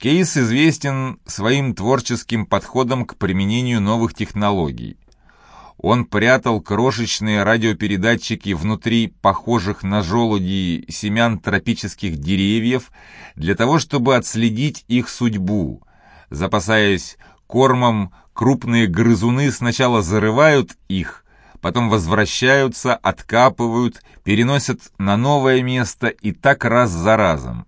Кейс известен своим творческим подходом к применению новых технологий. Он прятал крошечные радиопередатчики внутри похожих на желуди семян тропических деревьев для того, чтобы отследить их судьбу. Запасаясь кормом, крупные грызуны сначала зарывают их, потом возвращаются, откапывают, переносят на новое место и так раз за разом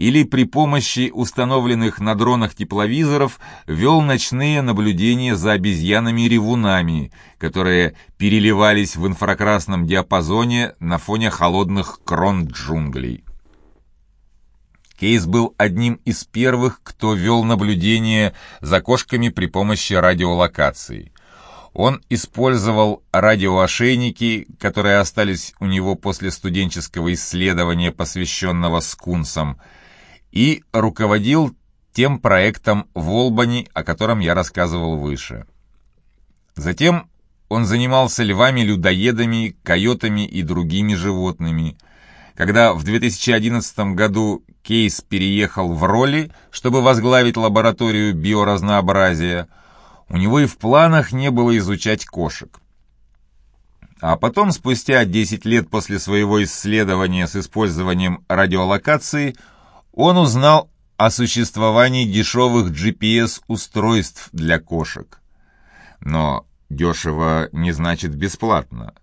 или при помощи установленных на дронах тепловизоров вел ночные наблюдения за обезьянами-ревунами, которые переливались в инфракрасном диапазоне на фоне холодных крон джунглей. Кейс был одним из первых, кто вел наблюдение за кошками при помощи радиолокации. Он использовал радиоошейники, которые остались у него после студенческого исследования, посвященного скунсам, и руководил тем проектом в Олбани, о котором я рассказывал выше. Затем он занимался львами-людоедами, койотами и другими животными. Когда в 2011 году Кейс переехал в роли, чтобы возглавить лабораторию биоразнообразия, у него и в планах не было изучать кошек. А потом, спустя 10 лет после своего исследования с использованием радиолокации, он узнал о существовании дешевых GPS-устройств для кошек. Но дешево не значит бесплатно.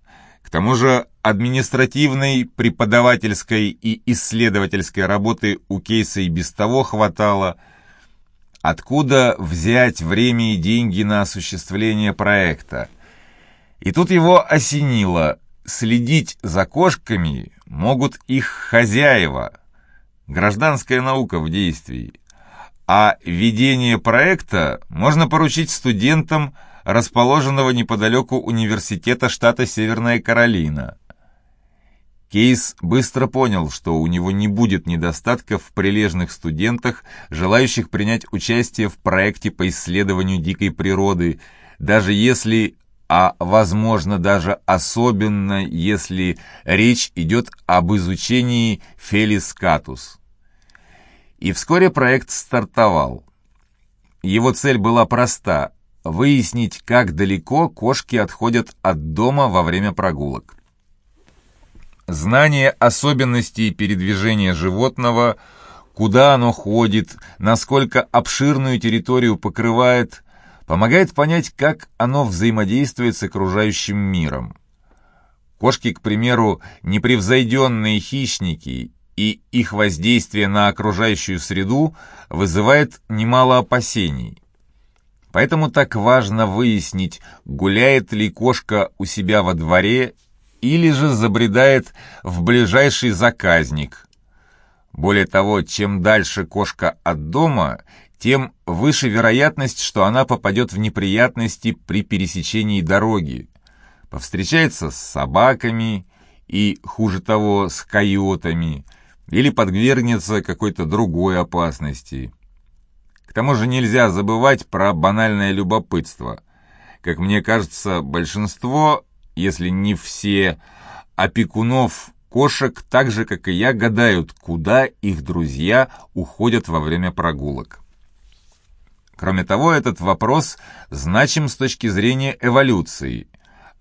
К тому же административной, преподавательской и исследовательской работы у Кейса и без того хватало. Откуда взять время и деньги на осуществление проекта? И тут его осенило. Следить за кошками могут их хозяева – Гражданская наука в действии. А ведение проекта можно поручить студентам расположенного неподалеку университета штата Северная Каролина. Кейс быстро понял, что у него не будет недостатков в прилежных студентах, желающих принять участие в проекте по исследованию дикой природы, даже если, а возможно даже особенно, если речь идет об изучении Фелис катус. И вскоре проект стартовал. Его цель была проста – выяснить, как далеко кошки отходят от дома во время прогулок. Знание особенностей передвижения животного, куда оно ходит, насколько обширную территорию покрывает, помогает понять, как оно взаимодействует с окружающим миром. Кошки, к примеру, непревзойденные хищники и их воздействие на окружающую среду вызывает немало опасений. Поэтому так важно выяснить, гуляет ли кошка у себя во дворе или же забредает в ближайший заказник. Более того, чем дальше кошка от дома, тем выше вероятность, что она попадет в неприятности при пересечении дороги, повстречается с собаками и, хуже того, с койотами – или подвергнется какой-то другой опасности. К тому же нельзя забывать про банальное любопытство. Как мне кажется, большинство, если не все, опекунов кошек так же, как и я, гадают, куда их друзья уходят во время прогулок. Кроме того, этот вопрос значим с точки зрения эволюции.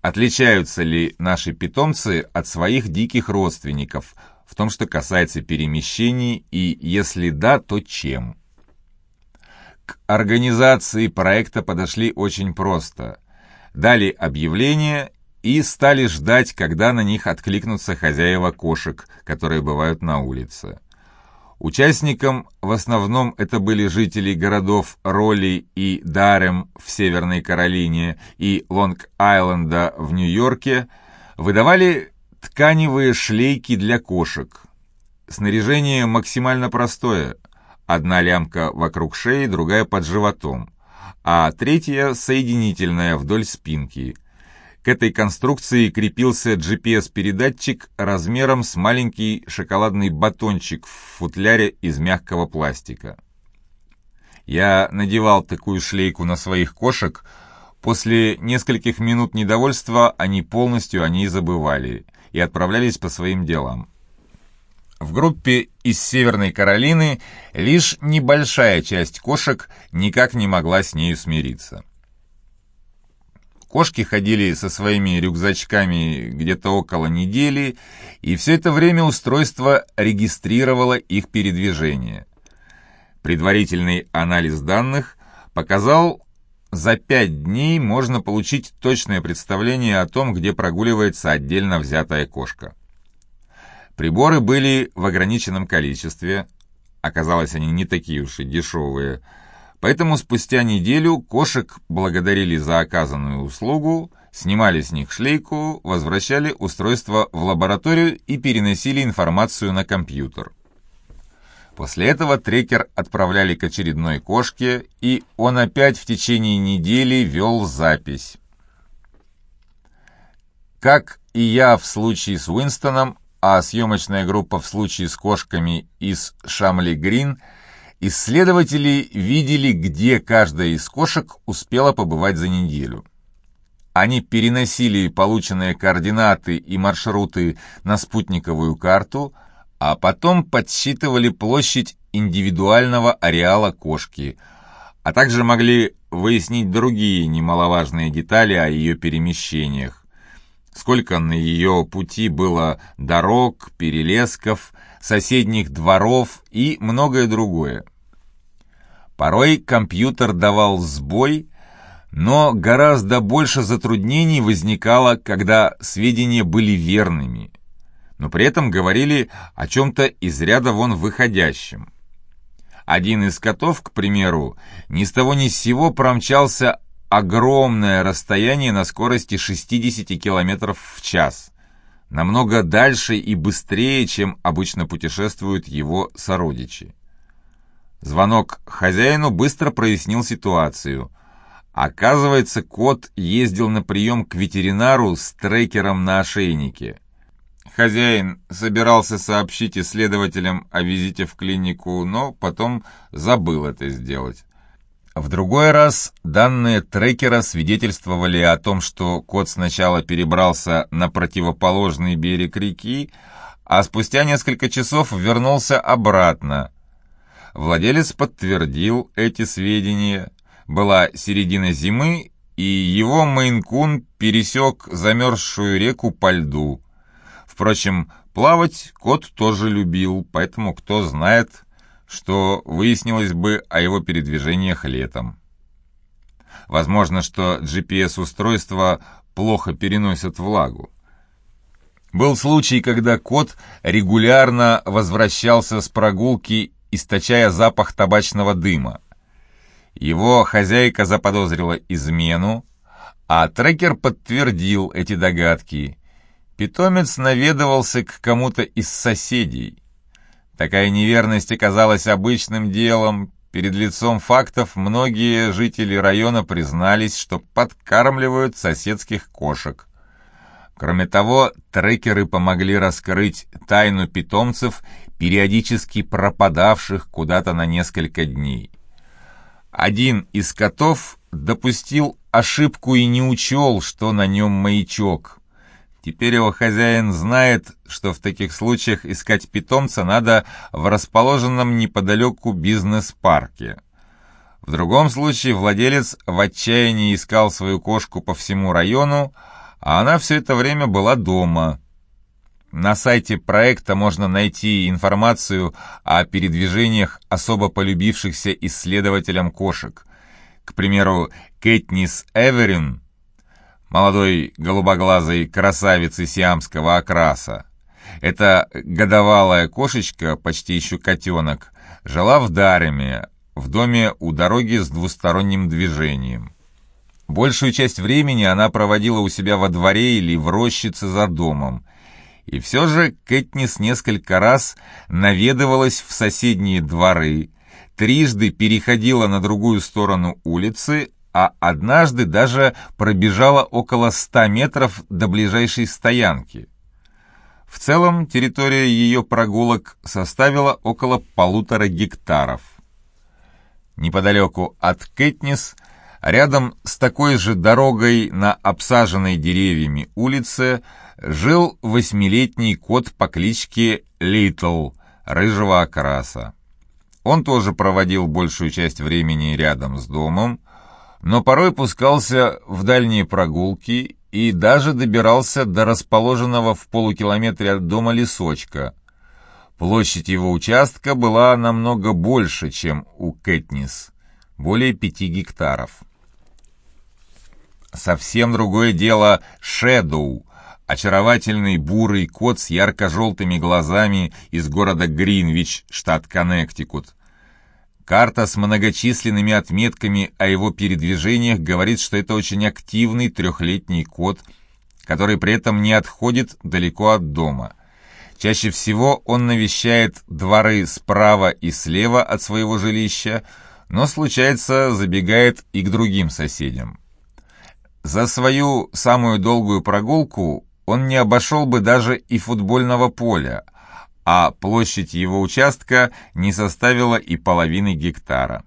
Отличаются ли наши питомцы от своих диких родственников – в том, что касается перемещений, и если да, то чем. К организации проекта подошли очень просто. Дали объявление и стали ждать, когда на них откликнутся хозяева кошек, которые бывают на улице. Участникам в основном это были жители городов Ролли и Дарем в Северной Каролине и Лонг-Айленда в Нью-Йорке, выдавали Тканевые шлейки для кошек. Снаряжение максимально простое. Одна лямка вокруг шеи, другая под животом, а третья соединительная вдоль спинки. К этой конструкции крепился GPS-передатчик размером с маленький шоколадный батончик в футляре из мягкого пластика. Я надевал такую шлейку на своих кошек, После нескольких минут недовольства они полностью о ней забывали и отправлялись по своим делам. В группе из Северной Каролины лишь небольшая часть кошек никак не могла с нею смириться. Кошки ходили со своими рюкзачками где-то около недели, и все это время устройство регистрировало их передвижение. Предварительный анализ данных показал, за пять дней можно получить точное представление о том, где прогуливается отдельно взятая кошка. Приборы были в ограниченном количестве, оказалось, они не такие уж и дешевые – Поэтому спустя неделю кошек благодарили за оказанную услугу, снимали с них шлейку, возвращали устройство в лабораторию и переносили информацию на компьютер. После этого трекер отправляли к очередной кошке, и он опять в течение недели вел запись. Как и я в случае с Уинстоном, а съемочная группа в случае с кошками из Шамли Грин – Исследователи видели, где каждая из кошек успела побывать за неделю. Они переносили полученные координаты и маршруты на спутниковую карту, а потом подсчитывали площадь индивидуального ареала кошки, а также могли выяснить другие немаловажные детали о ее перемещениях. Сколько на ее пути было дорог, перелесков, соседних дворов и многое другое. Порой компьютер давал сбой, но гораздо больше затруднений возникало, когда сведения были верными, но при этом говорили о чем-то из ряда вон выходящем. Один из котов, к примеру, ни с того ни с сего промчался огромное расстояние на скорости 60 км в час, намного дальше и быстрее, чем обычно путешествуют его сородичи. Звонок хозяину быстро прояснил ситуацию. Оказывается, кот ездил на прием к ветеринару с трекером на ошейнике. Хозяин собирался сообщить исследователям о визите в клинику, но потом забыл это сделать. В другой раз данные трекера свидетельствовали о том, что кот сначала перебрался на противоположный берег реки, а спустя несколько часов вернулся обратно. Владелец подтвердил эти сведения. Была середина зимы, и его Мейн-кун пересек замерзшую реку по льду. Впрочем, плавать кот тоже любил, поэтому кто знает, что выяснилось бы о его передвижениях летом. Возможно, что GPS-устройства плохо переносят влагу. Был случай, когда кот регулярно возвращался с прогулки, источая запах табачного дыма. Его хозяйка заподозрила измену, а трекер подтвердил эти догадки. Питомец наведывался к кому-то из соседей. Такая неверность оказалась обычным делом. Перед лицом фактов многие жители района признались, что подкармливают соседских кошек. Кроме того, трекеры помогли раскрыть тайну питомцев, периодически пропадавших куда-то на несколько дней. Один из котов допустил ошибку и не учел, что на нем маячок. Теперь его хозяин знает, что в таких случаях искать питомца надо в расположенном неподалеку бизнес-парке. В другом случае владелец в отчаянии искал свою кошку по всему району, а она все это время была дома. На сайте проекта можно найти информацию о передвижениях особо полюбившихся исследователям кошек. К примеру, Кэтнис Эверин – молодой голубоглазой красавицы сиамского окраса. Эта годовалая кошечка, почти еще котенок, жила в Дареме, в доме у дороги с двусторонним движением. Большую часть времени она проводила у себя во дворе или в рощице за домом. И все же Кэтнис несколько раз наведывалась в соседние дворы, трижды переходила на другую сторону улицы, а однажды даже пробежала около ста метров до ближайшей стоянки. В целом территория ее прогулок составила около полутора гектаров. Неподалеку от Кэтнис рядом с такой же дорогой на обсаженной деревьями улице жил восьмилетний кот по кличке Литл, рыжего окраса. Он тоже проводил большую часть времени рядом с домом, но порой пускался в дальние прогулки и даже добирался до расположенного в полукилометре от дома лесочка. Площадь его участка была намного больше, чем у Кэтнис, более пяти гектаров. Совсем другое дело Шэдоу, очаровательный бурый кот с ярко-желтыми глазами из города Гринвич, штат Коннектикут. Карта с многочисленными отметками о его передвижениях говорит, что это очень активный трехлетний кот, который при этом не отходит далеко от дома. Чаще всего он навещает дворы справа и слева от своего жилища, но, случается, забегает и к другим соседям. За свою самую долгую прогулку он не обошел бы даже и футбольного поля – а площадь его участка не составила и половины гектара.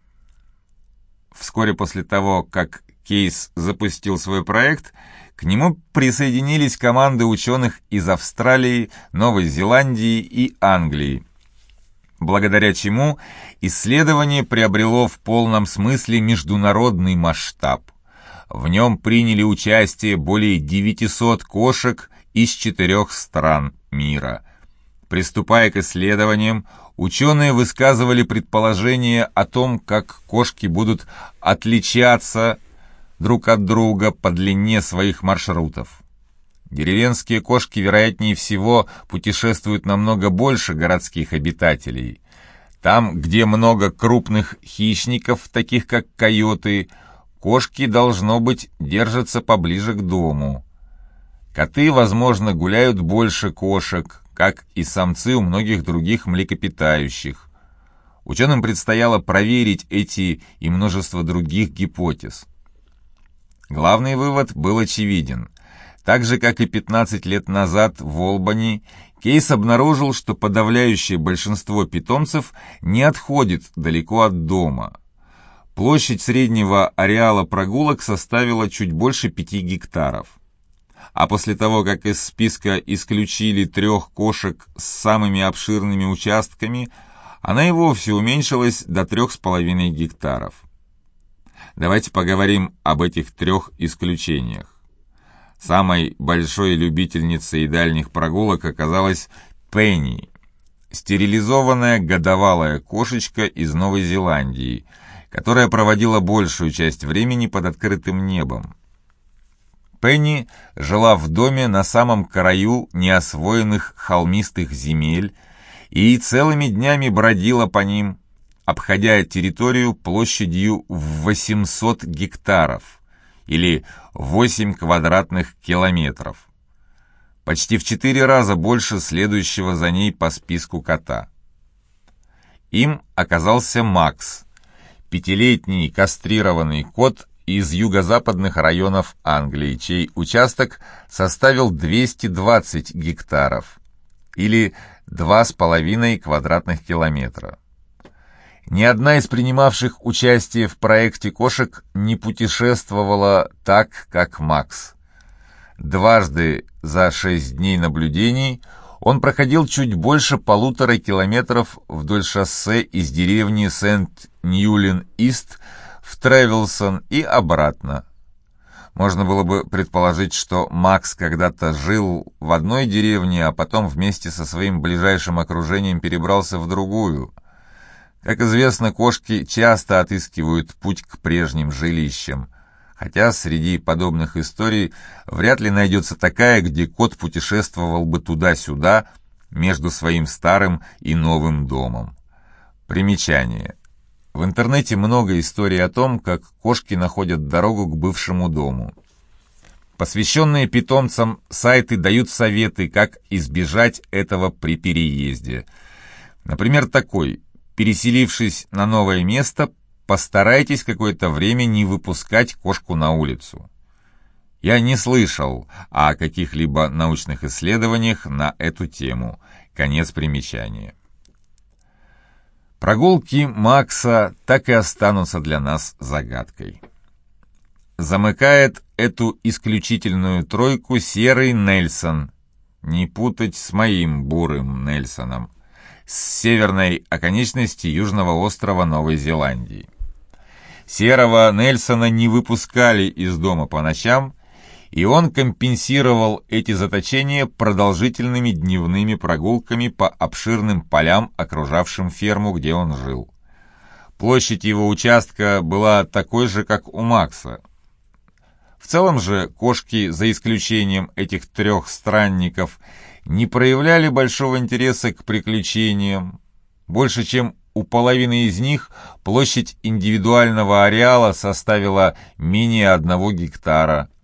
Вскоре после того, как Кейс запустил свой проект, к нему присоединились команды ученых из Австралии, Новой Зеландии и Англии, благодаря чему исследование приобрело в полном смысле международный масштаб. В нем приняли участие более 900 кошек из четырех стран мира – Приступая к исследованиям, ученые высказывали предположение о том, как кошки будут отличаться друг от друга по длине своих маршрутов. Деревенские кошки, вероятнее всего, путешествуют намного больше городских обитателей. Там, где много крупных хищников, таких как койоты, кошки, должно быть, держатся поближе к дому. Коты, возможно, гуляют больше кошек, как и самцы у многих других млекопитающих. Ученым предстояло проверить эти и множество других гипотез. Главный вывод был очевиден. Так же, как и 15 лет назад в Олбани, Кейс обнаружил, что подавляющее большинство питомцев не отходит далеко от дома. Площадь среднего ареала прогулок составила чуть больше 5 гектаров а после того, как из списка исключили трех кошек с самыми обширными участками, она и вовсе уменьшилась до трех с половиной гектаров. Давайте поговорим об этих трех исключениях. Самой большой любительницей дальних прогулок оказалась Пенни, стерилизованная годовалая кошечка из Новой Зеландии, которая проводила большую часть времени под открытым небом. Пенни жила в доме на самом краю неосвоенных холмистых земель и целыми днями бродила по ним, обходя территорию площадью в 800 гектаров или 8 квадратных километров. Почти в четыре раза больше следующего за ней по списку кота. Им оказался Макс, пятилетний кастрированный кот из юго-западных районов Англии, чей участок составил 220 гектаров или 2,5 квадратных километра. Ни одна из принимавших участие в проекте кошек не путешествовала так, как Макс. Дважды за шесть дней наблюдений он проходил чуть больше полутора километров вдоль шоссе из деревни Сент-Ньюлин-Ист в Тревелсон и обратно. Можно было бы предположить, что Макс когда-то жил в одной деревне, а потом вместе со своим ближайшим окружением перебрался в другую. Как известно, кошки часто отыскивают путь к прежним жилищам, хотя среди подобных историй вряд ли найдется такая, где кот путешествовал бы туда-сюда между своим старым и новым домом. Примечание. В интернете много историй о том, как кошки находят дорогу к бывшему дому. Посвященные питомцам сайты дают советы, как избежать этого при переезде. Например, такой. Переселившись на новое место, постарайтесь какое-то время не выпускать кошку на улицу. Я не слышал о каких-либо научных исследованиях на эту тему. Конец примечания. Прогулки Макса так и останутся для нас загадкой. Замыкает эту исключительную тройку серый Нельсон. Не путать с моим бурым Нельсоном. С северной оконечности южного острова Новой Зеландии. Серого Нельсона не выпускали из дома по ночам, и он компенсировал эти заточения продолжительными дневными прогулками по обширным полям, окружавшим ферму, где он жил. Площадь его участка была такой же, как у Макса. В целом же кошки, за исключением этих трех странников, не проявляли большого интереса к приключениям. Больше чем у половины из них площадь индивидуального ареала составила менее одного гектара –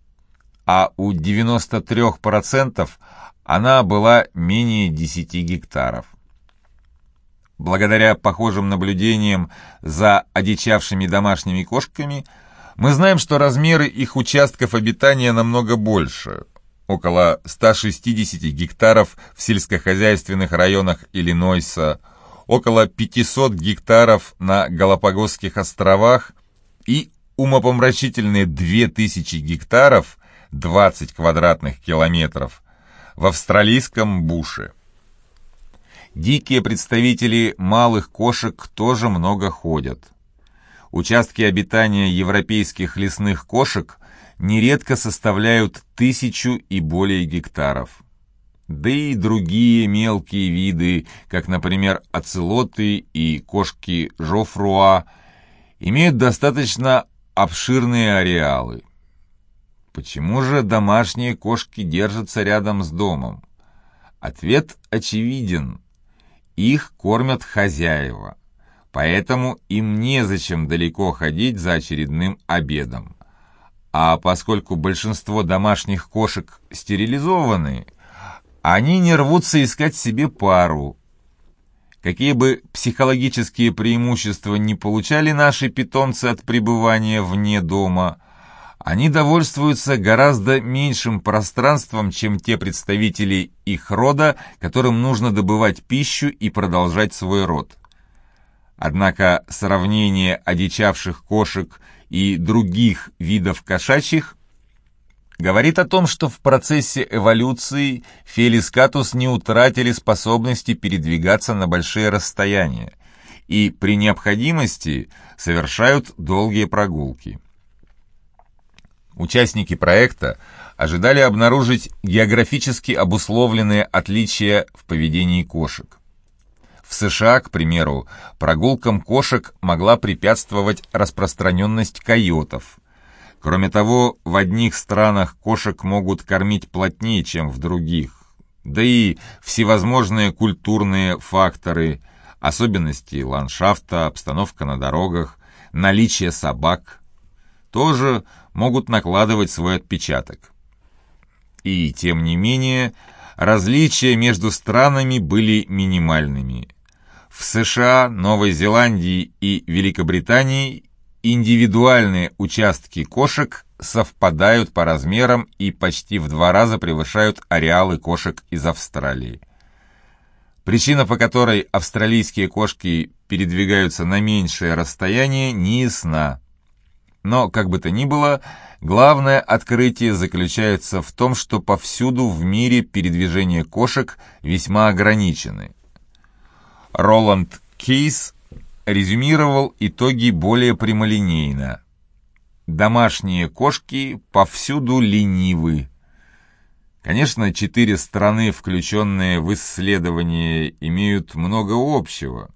а у 93% она была менее 10 гектаров. Благодаря похожим наблюдениям за одичавшими домашними кошками, мы знаем, что размеры их участков обитания намного больше, около 160 гектаров в сельскохозяйственных районах Иллинойса, около 500 гектаров на Галапагосских островах и умопомрачительные 2000 гектаров 20 квадратных километров, в австралийском буше. Дикие представители малых кошек тоже много ходят. Участки обитания европейских лесных кошек нередко составляют тысячу и более гектаров. Да и другие мелкие виды, как, например, оцелоты и кошки жофруа, имеют достаточно обширные ареалы. Почему же домашние кошки держатся рядом с домом? Ответ очевиден. Их кормят хозяева, поэтому им незачем далеко ходить за очередным обедом. А поскольку большинство домашних кошек стерилизованы, они не рвутся искать себе пару. Какие бы психологические преимущества не получали наши питомцы от пребывания вне дома – они довольствуются гораздо меньшим пространством, чем те представители их рода, которым нужно добывать пищу и продолжать свой род. Однако сравнение одичавших кошек и других видов кошачьих говорит о том, что в процессе эволюции фелискатус не утратили способности передвигаться на большие расстояния и при необходимости совершают долгие прогулки. Участники проекта ожидали обнаружить географически обусловленные отличия в поведении кошек. В США, к примеру, прогулкам кошек могла препятствовать распространенность койотов. Кроме того, в одних странах кошек могут кормить плотнее, чем в других. Да и всевозможные культурные факторы, особенности ландшафта, обстановка на дорогах, наличие собак тоже могут накладывать свой отпечаток. И, тем не менее, различия между странами были минимальными. В США, Новой Зеландии и Великобритании индивидуальные участки кошек совпадают по размерам и почти в два раза превышают ареалы кошек из Австралии. Причина, по которой австралийские кошки передвигаются на меньшее расстояние, не ясна. Но, как бы то ни было, главное открытие заключается в том, что повсюду в мире передвижения кошек весьма ограничены. Роланд Кейс резюмировал итоги более прямолинейно. Домашние кошки повсюду ленивы. Конечно, четыре страны, включенные в исследование, имеют много общего.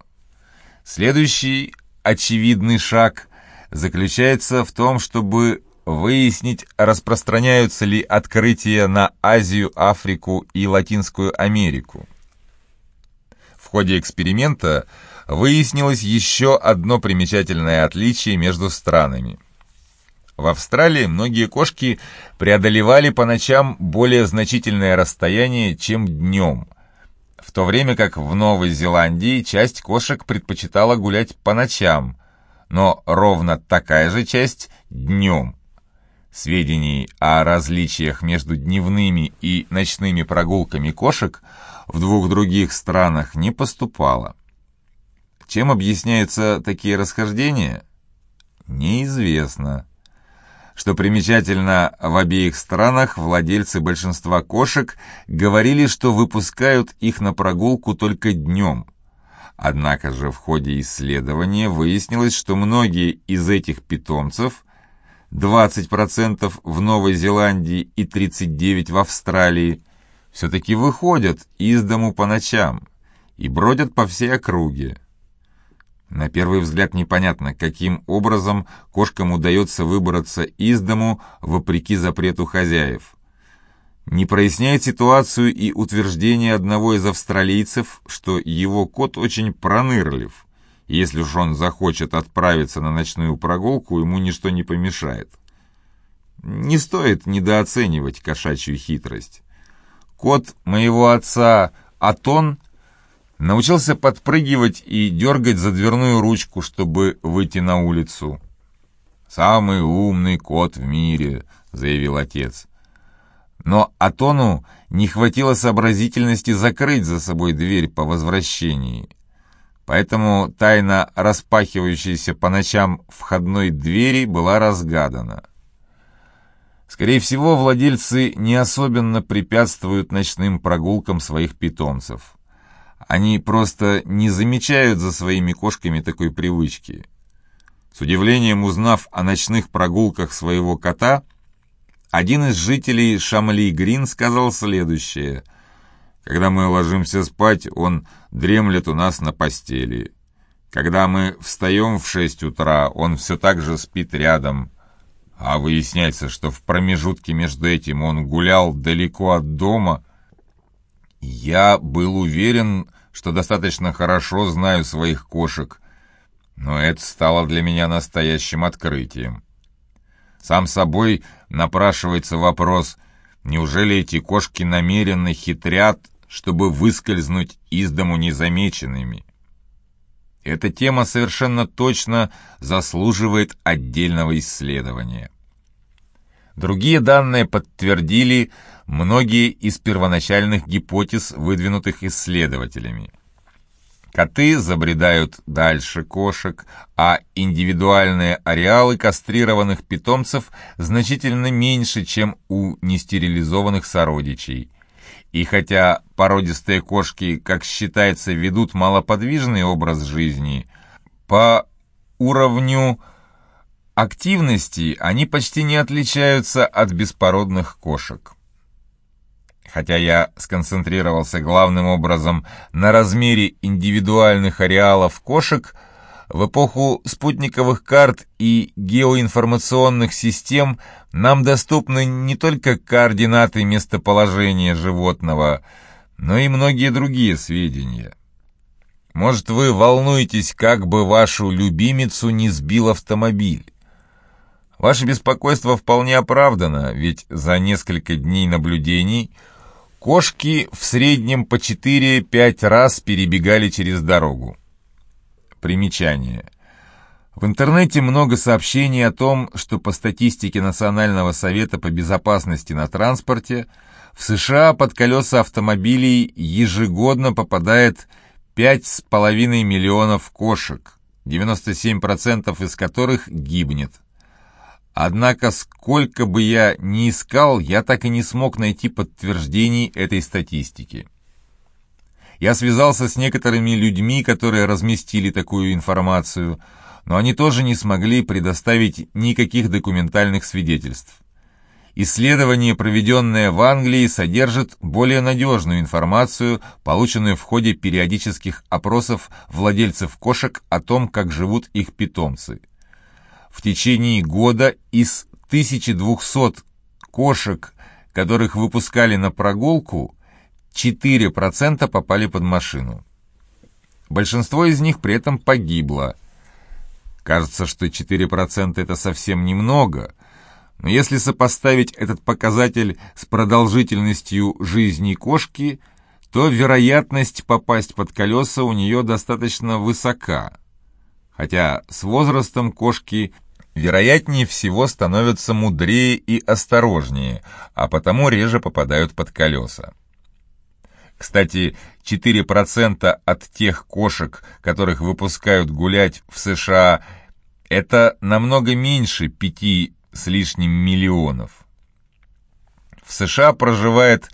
Следующий очевидный шаг заключается в том, чтобы выяснить, распространяются ли открытия на Азию, Африку и Латинскую Америку. В ходе эксперимента выяснилось еще одно примечательное отличие между странами. В Австралии многие кошки преодолевали по ночам более значительное расстояние, чем днем, в то время как в Новой Зеландии часть кошек предпочитала гулять по ночам, но ровно такая же часть днем. Сведений о различиях между дневными и ночными прогулками кошек в двух других странах не поступало. Чем объясняются такие расхождения? Неизвестно. Что примечательно, в обеих странах владельцы большинства кошек говорили, что выпускают их на прогулку только днем. Однако же в ходе исследования выяснилось, что многие из этих питомцев, 20% в Новой Зеландии и 39% в Австралии, все-таки выходят из дому по ночам и бродят по всей округе. На первый взгляд непонятно, каким образом кошкам удается выбраться из дому вопреки запрету хозяев. Не проясняет ситуацию и утверждение одного из австралийцев, что его кот очень пронырлив. Если уж он захочет отправиться на ночную прогулку, ему ничто не помешает. Не стоит недооценивать кошачью хитрость. Кот моего отца Атон научился подпрыгивать и дергать за дверную ручку, чтобы выйти на улицу. «Самый умный кот в мире», — заявил отец. Но Атону не хватило сообразительности закрыть за собой дверь по возвращении. Поэтому тайна распахивающейся по ночам входной двери была разгадана. Скорее всего, владельцы не особенно препятствуют ночным прогулкам своих питомцев. Они просто не замечают за своими кошками такой привычки. С удивлением узнав о ночных прогулках своего кота, один из жителей Шамли-Грин сказал следующее. «Когда мы ложимся спать, он дремлет у нас на постели. Когда мы встаем в шесть утра, он все так же спит рядом» А выясняется, что в промежутке между этим он гулял далеко от дома. Я был уверен, что достаточно хорошо знаю своих кошек, но это стало для меня настоящим открытием. Сам собой напрашивается вопрос, неужели эти кошки намеренно хитрят, чтобы выскользнуть из дому незамеченными? Эта тема совершенно точно заслуживает отдельного исследования. Другие данные подтвердили многие из первоначальных гипотез, выдвинутых исследователями. Коты забредают дальше кошек, а индивидуальные ареалы кастрированных питомцев значительно меньше, чем у нестерилизованных сородичей – и хотя породистые кошки, как считается, ведут малоподвижный образ жизни, по уровню активности они почти не отличаются от беспородных кошек. Хотя я сконцентрировался главным образом на размере индивидуальных ареалов кошек – в эпоху спутниковых карт и геоинформационных систем нам доступны не только координаты местоположения животного, но и многие другие сведения. Может, вы волнуетесь, как бы вашу любимицу не сбил автомобиль. Ваше беспокойство вполне оправдано, ведь за несколько дней наблюдений кошки в среднем по 4-5 раз перебегали через дорогу. Примечание. В интернете много сообщений о том, что по статистике Национального совета по безопасности на транспорте в США под колеса автомобилей ежегодно попадает 5,5 миллионов кошек, 97% из которых гибнет. Однако, сколько бы я ни искал, я так и не смог найти подтверждений этой статистики. Я связался с некоторыми людьми, которые разместили такую информацию, но они тоже не смогли предоставить никаких документальных свидетельств. Исследование, проведенное в Англии, содержит более надежную информацию, полученную в ходе периодических опросов владельцев кошек о том, как живут их питомцы. В течение года из 1200 кошек, которых выпускали на прогулку, 4% попали под машину. Большинство из них при этом погибло. Кажется, что 4% это совсем немного, но если сопоставить этот показатель с продолжительностью жизни кошки, то вероятность попасть под колеса у нее достаточно высока. Хотя с возрастом кошки вероятнее всего становятся мудрее и осторожнее, а потому реже попадают под колеса. Кстати, 4% от тех кошек, которых выпускают гулять в США, это намного меньше 5 с лишним миллионов. В США проживает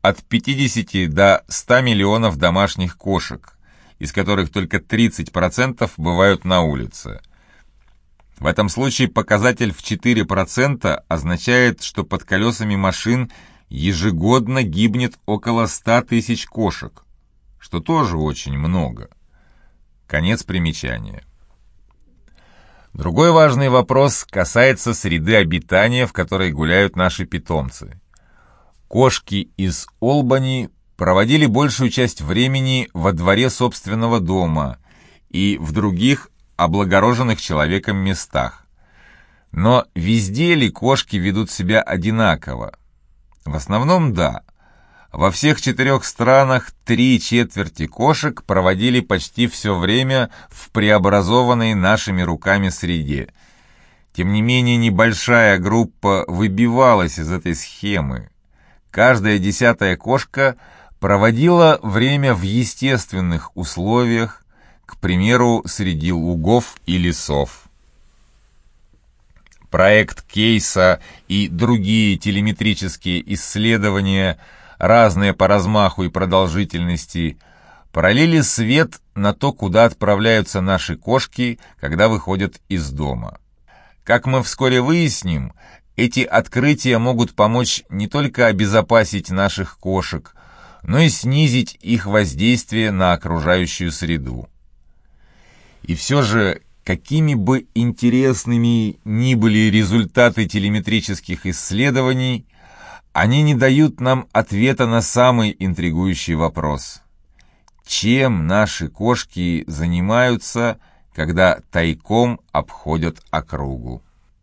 от 50 до 100 миллионов домашних кошек, из которых только 30% бывают на улице. В этом случае показатель в 4% означает, что под колесами машин ежегодно гибнет около 100 тысяч кошек, что тоже очень много. Конец примечания. Другой важный вопрос касается среды обитания, в которой гуляют наши питомцы. Кошки из Олбани проводили большую часть времени во дворе собственного дома и в других облагороженных человеком местах. Но везде ли кошки ведут себя одинаково? В основном да. Во всех четырех странах три четверти кошек проводили почти все время в преобразованной нашими руками среде. Тем не менее, небольшая группа выбивалась из этой схемы. Каждая десятая кошка проводила время в естественных условиях, к примеру, среди лугов и лесов. Проект Кейса и другие телеметрические исследования, разные по размаху и продолжительности, пролили свет на то, куда отправляются наши кошки, когда выходят из дома. Как мы вскоре выясним, эти открытия могут помочь не только обезопасить наших кошек, но и снизить их воздействие на окружающую среду. И все же, какими бы интересными ни были результаты телеметрических исследований, они не дают нам ответа на самый интригующий вопрос. Чем наши кошки занимаются, когда тайком обходят округу?